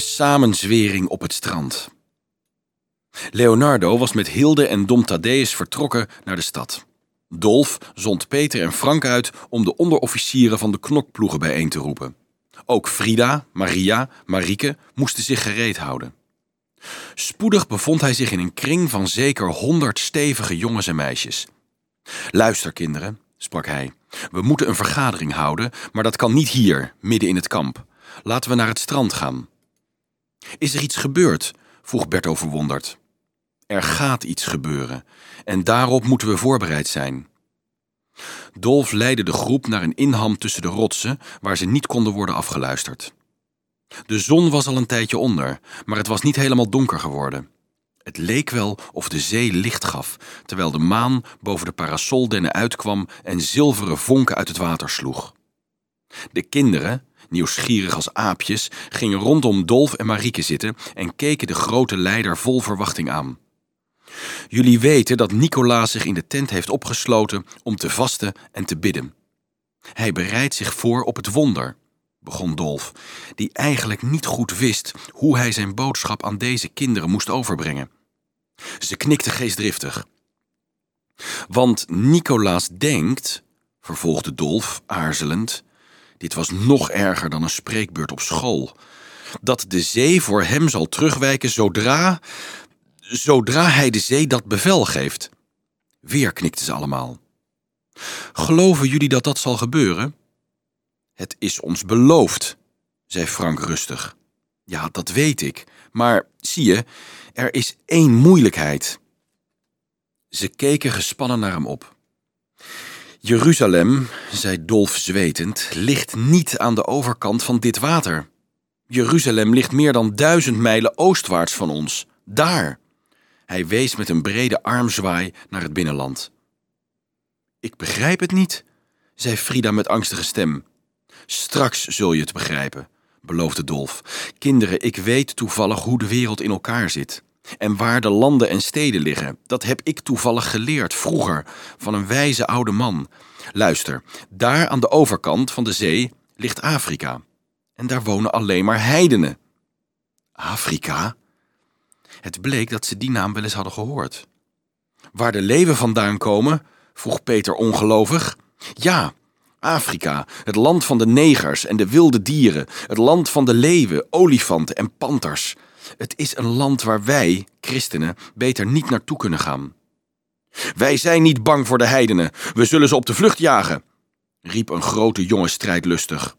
samenzwering op het strand. Leonardo was met Hilde en Dom Thaddeus vertrokken naar de stad. Dolf zond Peter en Frank uit om de onderofficieren van de knokploegen bijeen te roepen. Ook Frida, Maria, Marieke moesten zich gereed houden. Spoedig bevond hij zich in een kring van zeker honderd stevige jongens en meisjes. Luister, kinderen, sprak hij. We moeten een vergadering houden, maar dat kan niet hier, midden in het kamp. Laten we naar het strand gaan. Is er iets gebeurd? vroeg Berto verwonderd. Er gaat iets gebeuren en daarop moeten we voorbereid zijn. Dolf leidde de groep naar een inham tussen de rotsen waar ze niet konden worden afgeluisterd. De zon was al een tijdje onder, maar het was niet helemaal donker geworden. Het leek wel of de zee licht gaf, terwijl de maan boven de parasoldennen uitkwam en zilveren vonken uit het water sloeg. De kinderen, nieuwsgierig als aapjes, gingen rondom Dolf en Marieke zitten en keken de grote leider vol verwachting aan. Jullie weten dat Nicolaas zich in de tent heeft opgesloten om te vasten en te bidden. Hij bereidt zich voor op het wonder, begon Dolf, die eigenlijk niet goed wist hoe hij zijn boodschap aan deze kinderen moest overbrengen. Ze knikte geestdriftig. Want Nicolaas denkt, vervolgde Dolf aarzelend, dit was nog erger dan een spreekbeurt op school, dat de zee voor hem zal terugwijken zodra, zodra hij de zee dat bevel geeft. Weer knikten ze allemaal. Geloven jullie dat dat zal gebeuren? Het is ons beloofd, zei Frank rustig. Ja, dat weet ik, maar zie je, er is één moeilijkheid. Ze keken gespannen naar hem op. Jeruzalem, zei Dolf zwetend, ligt niet aan de overkant van dit water. Jeruzalem ligt meer dan duizend mijlen oostwaarts van ons. Daar. Hij wees met een brede armzwaai naar het binnenland. Ik begrijp het niet, zei Frida met angstige stem. Straks zul je het begrijpen, beloofde Dolf. Kinderen, ik weet toevallig hoe de wereld in elkaar zit. En waar de landen en steden liggen, dat heb ik toevallig geleerd vroeger van een wijze oude man. Luister, daar aan de overkant van de zee ligt Afrika. En daar wonen alleen maar heidenen. Afrika? Het bleek dat ze die naam wel eens hadden gehoord. Waar de leeuwen vandaan komen? vroeg Peter ongelovig. Ja, Afrika, het land van de negers en de wilde dieren, het land van de leeuwen, olifanten en panters. Het is een land waar wij, christenen, beter niet naartoe kunnen gaan. Wij zijn niet bang voor de heidenen, we zullen ze op de vlucht jagen, riep een grote jongen strijdlustig.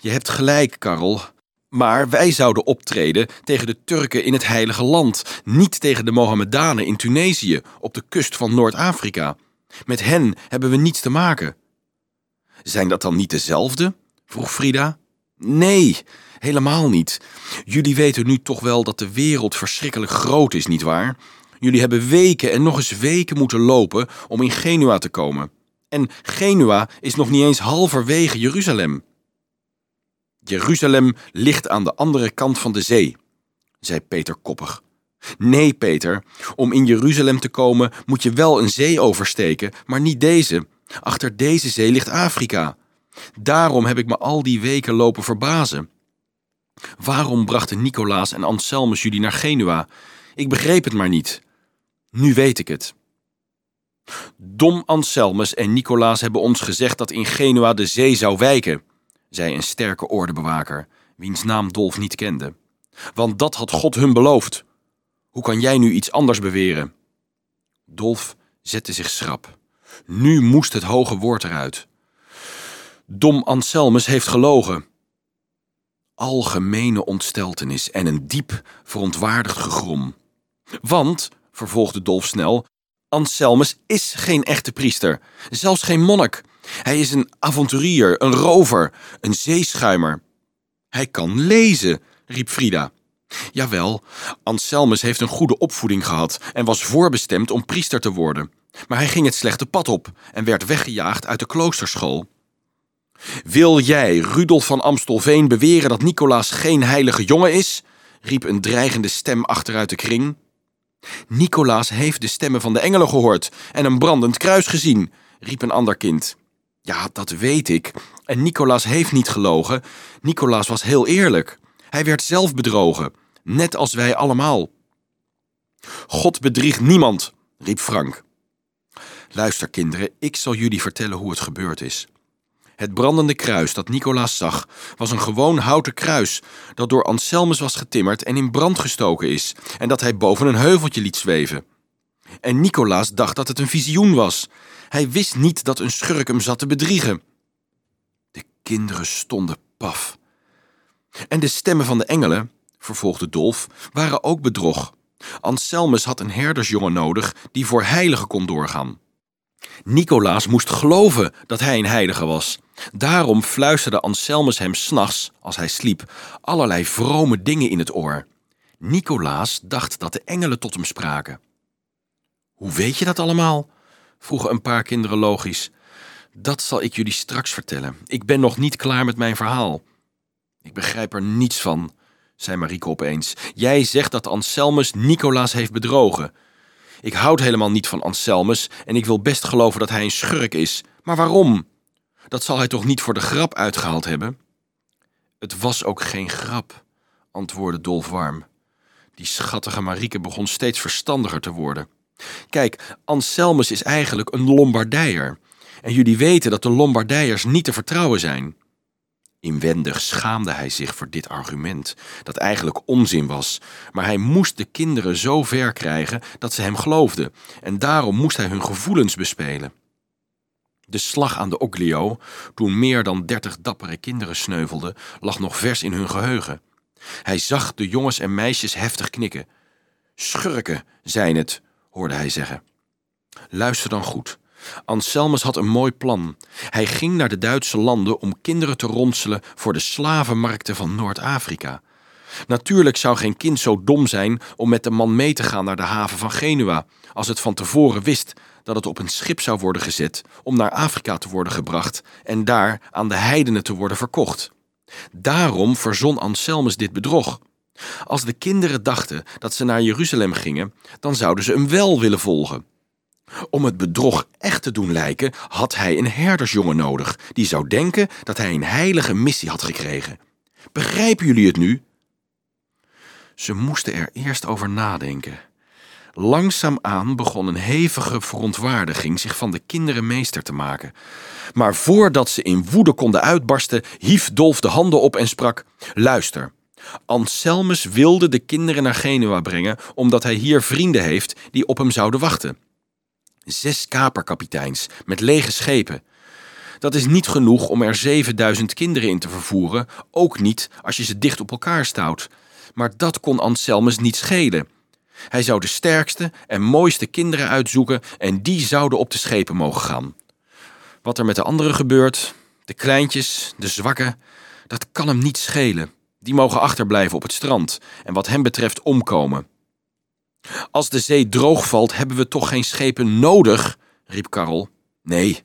Je hebt gelijk, Karel, maar wij zouden optreden tegen de Turken in het Heilige Land, niet tegen de Mohammedanen in Tunesië, op de kust van Noord-Afrika. Met hen hebben we niets te maken. Zijn dat dan niet dezelfde? vroeg Frida. Nee, helemaal niet. Jullie weten nu toch wel dat de wereld verschrikkelijk groot is, nietwaar? Jullie hebben weken en nog eens weken moeten lopen om in Genua te komen. En Genua is nog niet eens halverwege Jeruzalem. Jeruzalem ligt aan de andere kant van de zee, zei Peter koppig. Nee, Peter, om in Jeruzalem te komen moet je wel een zee oversteken, maar niet deze. Achter deze zee ligt Afrika. Daarom heb ik me al die weken lopen verbazen. Waarom brachten Nicolaas en Anselmus jullie naar Genua? Ik begreep het maar niet. Nu weet ik het. Dom Anselmus en Nicolaas hebben ons gezegd dat in Genua de zee zou wijken, zei een sterke ordebewaker, wiens naam Dolf niet kende. Want dat had God hun beloofd. Hoe kan jij nu iets anders beweren? Dolf zette zich schrap. Nu moest het hoge woord eruit. Dom Anselmus heeft gelogen. Algemene ontsteltenis en een diep verontwaardigd gegrom. Want, vervolgde Dolf snel, Anselmus is geen echte priester, zelfs geen monnik. Hij is een avonturier, een rover, een zeeschuimer. Hij kan lezen, riep Frida. Jawel, Anselmus heeft een goede opvoeding gehad en was voorbestemd om priester te worden. Maar hij ging het slechte pad op en werd weggejaagd uit de kloosterschool. Wil jij, Rudolf van Amstelveen, beweren dat Nicolaas geen heilige jongen is? riep een dreigende stem achteruit de kring. Nicolaas heeft de stemmen van de engelen gehoord en een brandend kruis gezien, riep een ander kind. Ja, dat weet ik. En Nicolaas heeft niet gelogen. Nicolaas was heel eerlijk. Hij werd zelf bedrogen, net als wij allemaal. God bedriegt niemand, riep Frank. Luister, kinderen, ik zal jullie vertellen hoe het gebeurd is. Het brandende kruis dat Nicolaas zag, was een gewoon houten kruis dat door Anselmus was getimmerd en in brand gestoken is, en dat hij boven een heuveltje liet zweven. En Nicolaas dacht dat het een visioen was. Hij wist niet dat een schurk hem zat te bedriegen. De kinderen stonden paf. En de stemmen van de engelen, vervolgde Dolf, waren ook bedrog. Anselmus had een herdersjongen nodig die voor heilige kon doorgaan. Nicolaas moest geloven dat hij een heilige was. Daarom fluisterde Anselmus hem s'nachts, als hij sliep, allerlei vrome dingen in het oor. Nicolaas dacht dat de engelen tot hem spraken. Hoe weet je dat allemaal? vroegen een paar kinderen logisch. Dat zal ik jullie straks vertellen. Ik ben nog niet klaar met mijn verhaal. Ik begrijp er niets van, zei Marieke opeens. Jij zegt dat Anselmus Nicolaas heeft bedrogen. Ik houd helemaal niet van Anselmus en ik wil best geloven dat hij een schurk is. Maar waarom? Dat zal hij toch niet voor de grap uitgehaald hebben? Het was ook geen grap, antwoordde Dolf warm. Die schattige Marieke begon steeds verstandiger te worden. Kijk, Anselmus is eigenlijk een Lombardijer. En jullie weten dat de Lombardijers niet te vertrouwen zijn. Inwendig schaamde hij zich voor dit argument, dat eigenlijk onzin was, maar hij moest de kinderen zo ver krijgen dat ze hem geloofden, en daarom moest hij hun gevoelens bespelen. De slag aan de Oglio, toen meer dan dertig dappere kinderen sneuvelden, lag nog vers in hun geheugen. Hij zag de jongens en meisjes heftig knikken. Schurken zijn het, hoorde hij zeggen. Luister dan goed. Anselmus had een mooi plan. Hij ging naar de Duitse landen om kinderen te ronselen voor de slavenmarkten van Noord-Afrika. Natuurlijk zou geen kind zo dom zijn om met de man mee te gaan naar de haven van Genua, als het van tevoren wist dat het op een schip zou worden gezet om naar Afrika te worden gebracht en daar aan de heidenen te worden verkocht. Daarom verzon Anselmus dit bedrog. Als de kinderen dachten dat ze naar Jeruzalem gingen, dan zouden ze hem wel willen volgen. Om het bedrog echt te doen lijken, had hij een herdersjongen nodig, die zou denken dat hij een heilige missie had gekregen. Begrijpen jullie het nu? Ze moesten er eerst over nadenken. Langzaamaan begon een hevige verontwaardiging zich van de kinderen meester te maken. Maar voordat ze in woede konden uitbarsten, hief Dolf de handen op en sprak: Luister. Anselmus wilde de kinderen naar Genua brengen, omdat hij hier vrienden heeft die op hem zouden wachten. Zes kaperkapiteins met lege schepen. Dat is niet genoeg om er 7000 kinderen in te vervoeren, ook niet als je ze dicht op elkaar stout. Maar dat kon Anselmus niet schelen. Hij zou de sterkste en mooiste kinderen uitzoeken en die zouden op de schepen mogen gaan. Wat er met de anderen gebeurt, de kleintjes, de zwakken, dat kan hem niet schelen. Die mogen achterblijven op het strand en wat hem betreft omkomen. Als de zee droog valt, hebben we toch geen schepen nodig, riep Karel. Nee,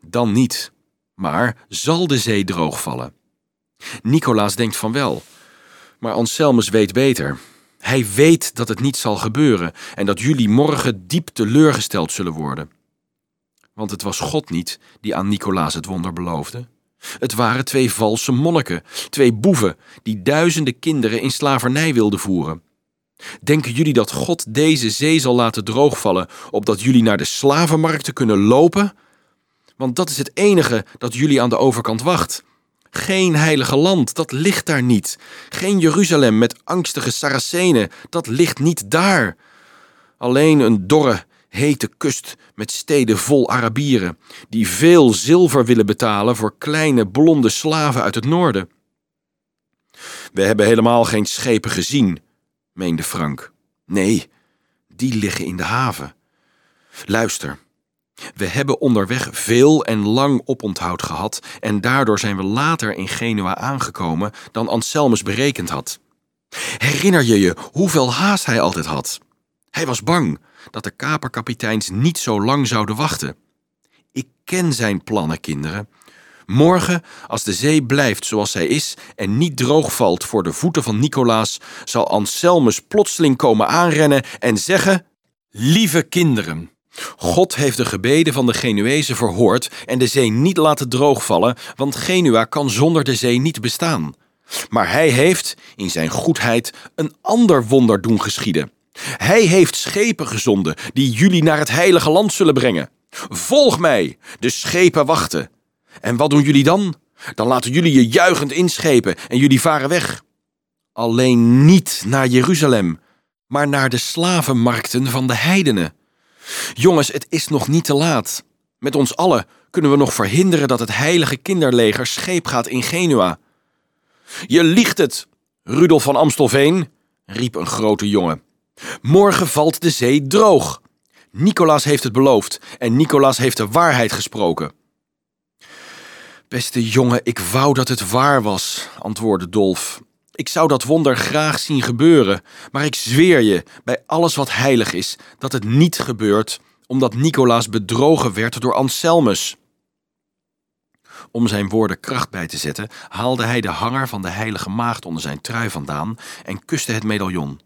dan niet. Maar zal de zee droog vallen? Nicolaas denkt van wel. Maar Anselmus weet beter. Hij weet dat het niet zal gebeuren en dat jullie morgen diep teleurgesteld zullen worden. Want het was God niet die aan Nicolaas het wonder beloofde. Het waren twee valse monniken, twee boeven, die duizenden kinderen in slavernij wilden voeren. Denken jullie dat God deze zee zal laten droogvallen, opdat jullie naar de slavenmarkten kunnen lopen? Want dat is het enige dat jullie aan de overkant wacht. Geen heilige land, dat ligt daar niet. Geen Jeruzalem met angstige Saracenen, dat ligt niet daar. Alleen een dorre, hete kust met steden vol Arabieren, die veel zilver willen betalen voor kleine blonde slaven uit het noorden. We hebben helemaal geen schepen gezien, meende Frank. Nee, die liggen in de haven. Luister, we hebben onderweg veel en lang oponthoud gehad en daardoor zijn we later in Genua aangekomen dan Anselmus berekend had. Herinner je je hoeveel haast hij altijd had? Hij was bang dat de kaperkapiteins niet zo lang zouden wachten. Ik ken zijn plannen, kinderen. Morgen, als de zee blijft zoals zij is en niet droog valt voor de voeten van Nicolaas, zal Anselmus plotseling komen aanrennen en zeggen: Lieve kinderen, God heeft de gebeden van de Genuezen verhoord en de zee niet laten droogvallen, want Genua kan zonder de zee niet bestaan. Maar hij heeft, in zijn goedheid, een ander wonder doen geschieden. Hij heeft schepen gezonden die jullie naar het heilige land zullen brengen. Volg mij, de schepen wachten. En wat doen jullie dan? Dan laten jullie je juichend inschepen en jullie varen weg. Alleen niet naar Jeruzalem, maar naar de slavenmarkten van de heidenen. Jongens, het is nog niet te laat. Met ons allen kunnen we nog verhinderen dat het heilige kinderleger scheep gaat in Genua. Je liegt het, Rudolf van Amstelveen, riep een grote jongen. Morgen valt de zee droog. Nicolaas heeft het beloofd en Nicolaas heeft de waarheid gesproken. Beste jongen, ik wou dat het waar was, antwoordde Dolf. Ik zou dat wonder graag zien gebeuren, maar ik zweer je, bij alles wat heilig is, dat het niet gebeurt, omdat Nicolaas bedrogen werd door Anselmus. Om zijn woorden kracht bij te zetten, haalde hij de hanger van de heilige maagd onder zijn trui vandaan en kuste het medaillon.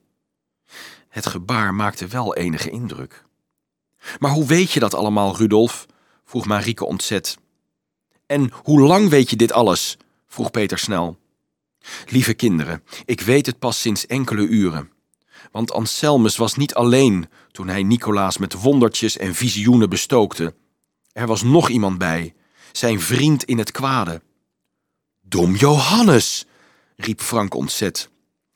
Het gebaar maakte wel enige indruk. Maar hoe weet je dat allemaal, Rudolf? vroeg Marieke ontzet. En hoe lang weet je dit alles? vroeg Peter snel. Lieve kinderen, ik weet het pas sinds enkele uren. Want Anselmus was niet alleen toen hij Nicolaas met wondertjes en visioenen bestookte. Er was nog iemand bij, zijn vriend in het kwade. Dom Johannes, riep Frank ontzet.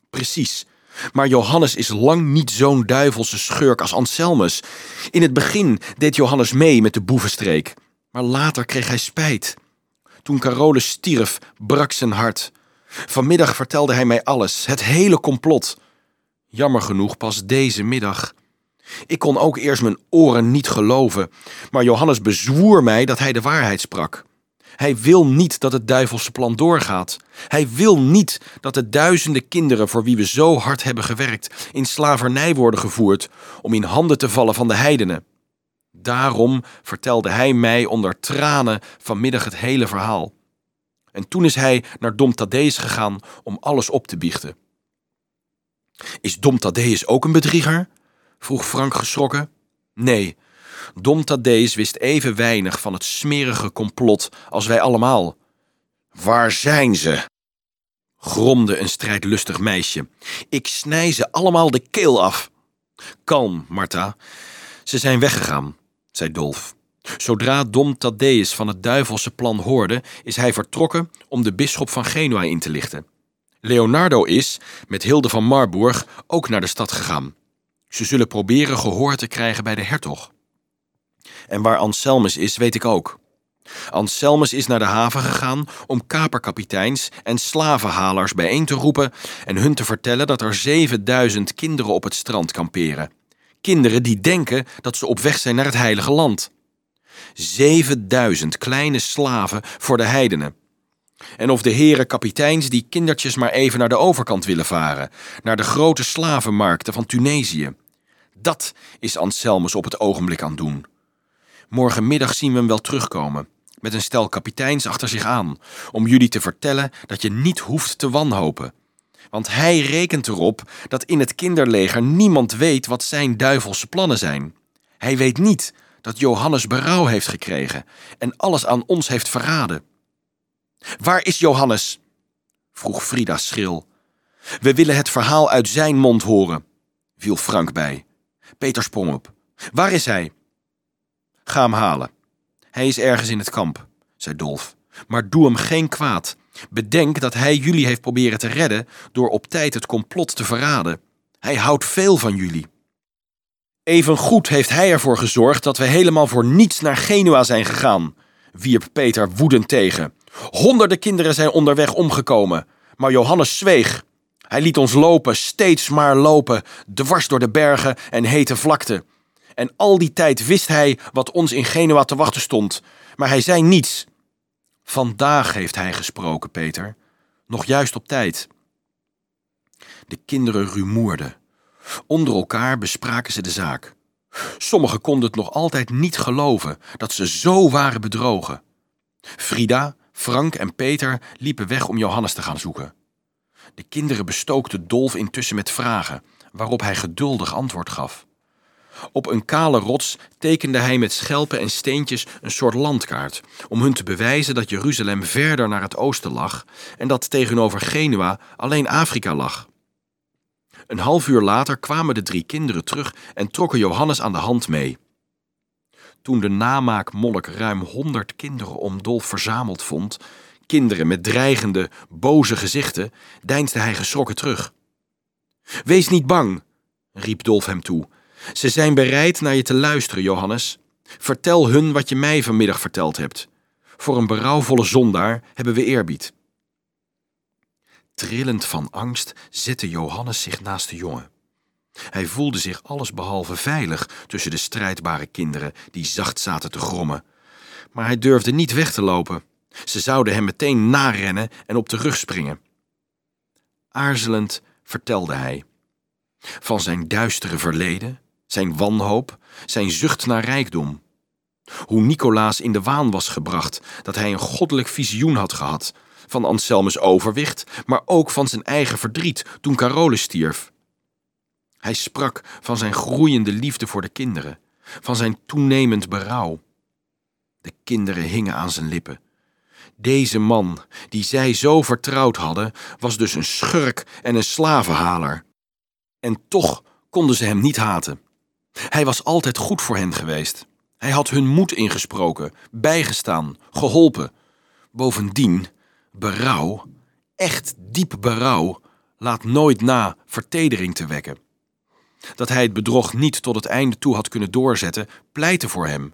Precies, maar Johannes is lang niet zo'n duivelse schurk als Anselmus. In het begin deed Johannes mee met de boevenstreek, maar later kreeg hij spijt. Toen Carolus stierf, brak zijn hart. Vanmiddag vertelde hij mij alles, het hele complot. Jammer genoeg pas deze middag. Ik kon ook eerst mijn oren niet geloven, maar Johannes bezwoer mij dat hij de waarheid sprak. Hij wil niet dat het duivelse plan doorgaat. Hij wil niet dat de duizenden kinderen voor wie we zo hard hebben gewerkt in slavernij worden gevoerd om in handen te vallen van de heidenen. Daarom vertelde hij mij onder tranen vanmiddag het hele verhaal. En toen is hij naar Dom Thaddeus gegaan om alles op te biechten. Is Dom Thaddeus ook een bedrieger? vroeg Frank geschrokken. Nee, Dom Thaddeus wist even weinig van het smerige complot als wij allemaal. Waar zijn ze? gromde een strijdlustig meisje. Ik snij ze allemaal de keel af. Kalm, Martha. Ze zijn weggegaan, zei Dolf. Zodra Dom Thaddeus van het duivelse plan hoorde, is hij vertrokken om de bisschop van Genua in te lichten. Leonardo is, met Hilde van Marburg, ook naar de stad gegaan. Ze zullen proberen gehoor te krijgen bij de hertog. En waar Anselmus is, weet ik ook. Anselmus is naar de haven gegaan om kaperkapiteins en slavenhalers bijeen te roepen en hun te vertellen dat er 7000 kinderen op het strand kamperen. Kinderen die denken dat ze op weg zijn naar het heilige land. 7000 kleine slaven voor de heidenen. En of de heren kapiteins die kindertjes maar even naar de overkant willen varen, naar de grote slavenmarkten van Tunesië. Dat is Anselmus op het ogenblik aan doen. Morgenmiddag zien we hem wel terugkomen, met een stel kapiteins achter zich aan, om jullie te vertellen dat je niet hoeft te wanhopen. Want hij rekent erop dat in het kinderleger niemand weet wat zijn duivelse plannen zijn. Hij weet niet dat Johannes berouw heeft gekregen en alles aan ons heeft verraden. Waar is Johannes? vroeg Frida schril. We willen het verhaal uit zijn mond horen, viel Frank bij. Peter sprong op. Waar is hij? Ga hem halen. Hij is ergens in het kamp, zei Dolf. Maar doe hem geen kwaad. Bedenk dat hij jullie heeft proberen te redden door op tijd het complot te verraden. Hij houdt veel van jullie. Evengoed heeft hij ervoor gezorgd dat we helemaal voor niets naar Genua zijn gegaan, wierp Peter woedend tegen. Honderden kinderen zijn onderweg omgekomen, maar Johannes zweeg. Hij liet ons lopen, steeds maar lopen, dwars door de bergen en hete vlakten. En al die tijd wist hij wat ons in Genua te wachten stond, maar hij zei niets. Vandaag heeft hij gesproken, Peter, nog juist op tijd. De kinderen rumoerden. Onder elkaar bespraken ze de zaak. Sommigen konden het nog altijd niet geloven dat ze zo waren bedrogen. Frida, Frank en Peter liepen weg om Johannes te gaan zoeken. De kinderen bestookten Dolf intussen met vragen, waarop hij geduldig antwoord gaf. Op een kale rots tekende hij met schelpen en steentjes een soort landkaart, om hun te bewijzen dat Jeruzalem verder naar het oosten lag en dat tegenover Genua alleen Afrika lag. Een half uur later kwamen de drie kinderen terug en trokken Johannes aan de hand mee. Toen de namaakmonnik ruim honderd kinderen om Dolf verzameld vond, kinderen met dreigende, boze gezichten, deinsde hij geschrokken terug. Wees niet bang, riep Dolf hem toe. Ze zijn bereid naar je te luisteren, Johannes. Vertel hun wat je mij vanmiddag verteld hebt. Voor een berouwvolle zondaar hebben we eerbied. Trillend van angst zette Johannes zich naast de jongen. Hij voelde zich allesbehalve veilig tussen de strijdbare kinderen die zacht zaten te grommen. Maar hij durfde niet weg te lopen. Ze zouden hem meteen narennen en op de rug springen. Aarzelend vertelde hij. Van zijn duistere verleden, zijn wanhoop, zijn zucht naar rijkdom. Hoe Nicolaas in de waan was gebracht dat hij een goddelijk visioen had gehad, van Anselmus overwicht, maar ook van zijn eigen verdriet toen Carolus stierf. Hij sprak van zijn groeiende liefde voor de kinderen, van zijn toenemend berouw. De kinderen hingen aan zijn lippen. Deze man, die zij zo vertrouwd hadden, was dus een schurk en een slavenhaler. En toch konden ze hem niet haten. Hij was altijd goed voor hen geweest. Hij had hun moed ingesproken, bijgestaan, geholpen. Bovendien, berouw, echt diep berouw, laat nooit na vertedering te wekken. Dat hij het bedrog niet tot het einde toe had kunnen doorzetten, pleitte voor hem.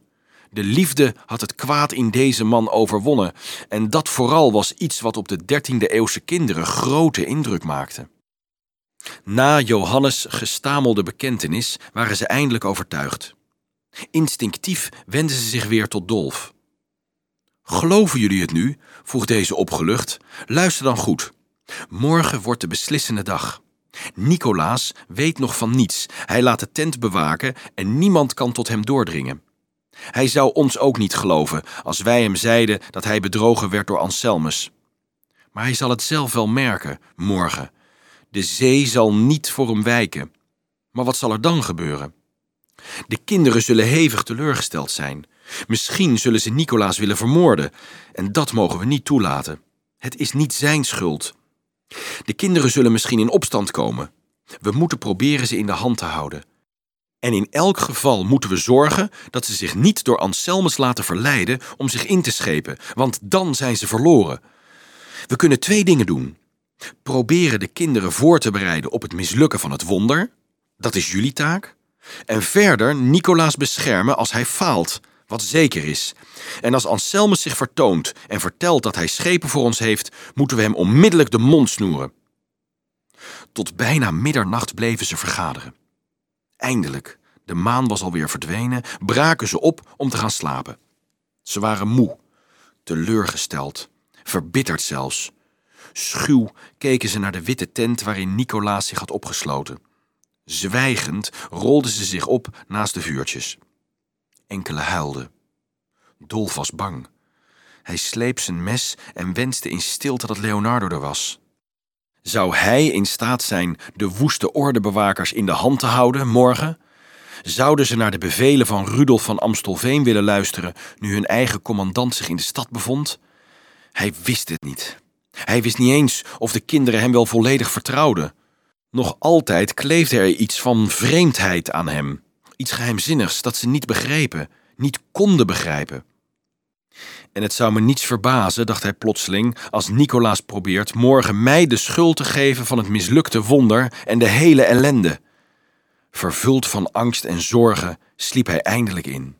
De liefde had het kwaad in deze man overwonnen, en dat vooral was iets wat op de 13e eeuwse kinderen grote indruk maakte. Na Johannes' gestamelde bekentenis waren ze eindelijk overtuigd. Instinctief wendden ze zich weer tot Dolf. Geloven jullie het nu? vroeg deze opgelucht. Luister dan goed. Morgen wordt de beslissende dag. Nicolaas weet nog van niets. Hij laat de tent bewaken en niemand kan tot hem doordringen. Hij zou ons ook niet geloven als wij hem zeiden dat hij bedrogen werd door Anselmus. Maar hij zal het zelf wel merken, morgen. De zee zal niet voor hem wijken. Maar wat zal er dan gebeuren? De kinderen zullen hevig teleurgesteld zijn. Misschien zullen ze Nicolaas willen vermoorden. En dat mogen we niet toelaten. Het is niet zijn schuld. De kinderen zullen misschien in opstand komen. We moeten proberen ze in de hand te houden. En in elk geval moeten we zorgen dat ze zich niet door Anselmus laten verleiden om zich in te schepen, want dan zijn ze verloren. We kunnen twee dingen doen. Proberen de kinderen voor te bereiden op het mislukken van het wonder, dat is jullie taak. En verder Nicolaas beschermen als hij faalt, wat zeker is. En als Anselmus zich vertoont en vertelt dat hij schepen voor ons heeft, moeten we hem onmiddellijk de mond snoeren. Tot bijna middernacht bleven ze vergaderen. Eindelijk, de maan was alweer verdwenen, braken ze op om te gaan slapen. Ze waren moe, teleurgesteld, verbitterd zelfs. Schuw keken ze naar de witte tent waarin Nicolaas zich had opgesloten. Zwijgend rolden ze zich op naast de vuurtjes. Enkele huilden. Dolf was bang. Hij sleep zijn mes en wenste in stilte dat Leonardo er was. Zou hij in staat zijn de woeste ordebewakers in de hand te houden morgen? Zouden ze naar de bevelen van Rudolf van Amstelveen willen luisteren nu hun eigen commandant zich in de stad bevond? Hij wist het niet. Hij wist niet eens of de kinderen hem wel volledig vertrouwden. Nog altijd kleefde er iets van vreemdheid aan hem, iets geheimzinnigs dat ze niet begrepen, niet konden begrijpen. En het zou me niets verbazen, dacht hij plotseling, als Nicolaas probeert morgen mij de schuld te geven van het mislukte wonder en de hele ellende. Vervuld van angst en zorgen sliep hij eindelijk in.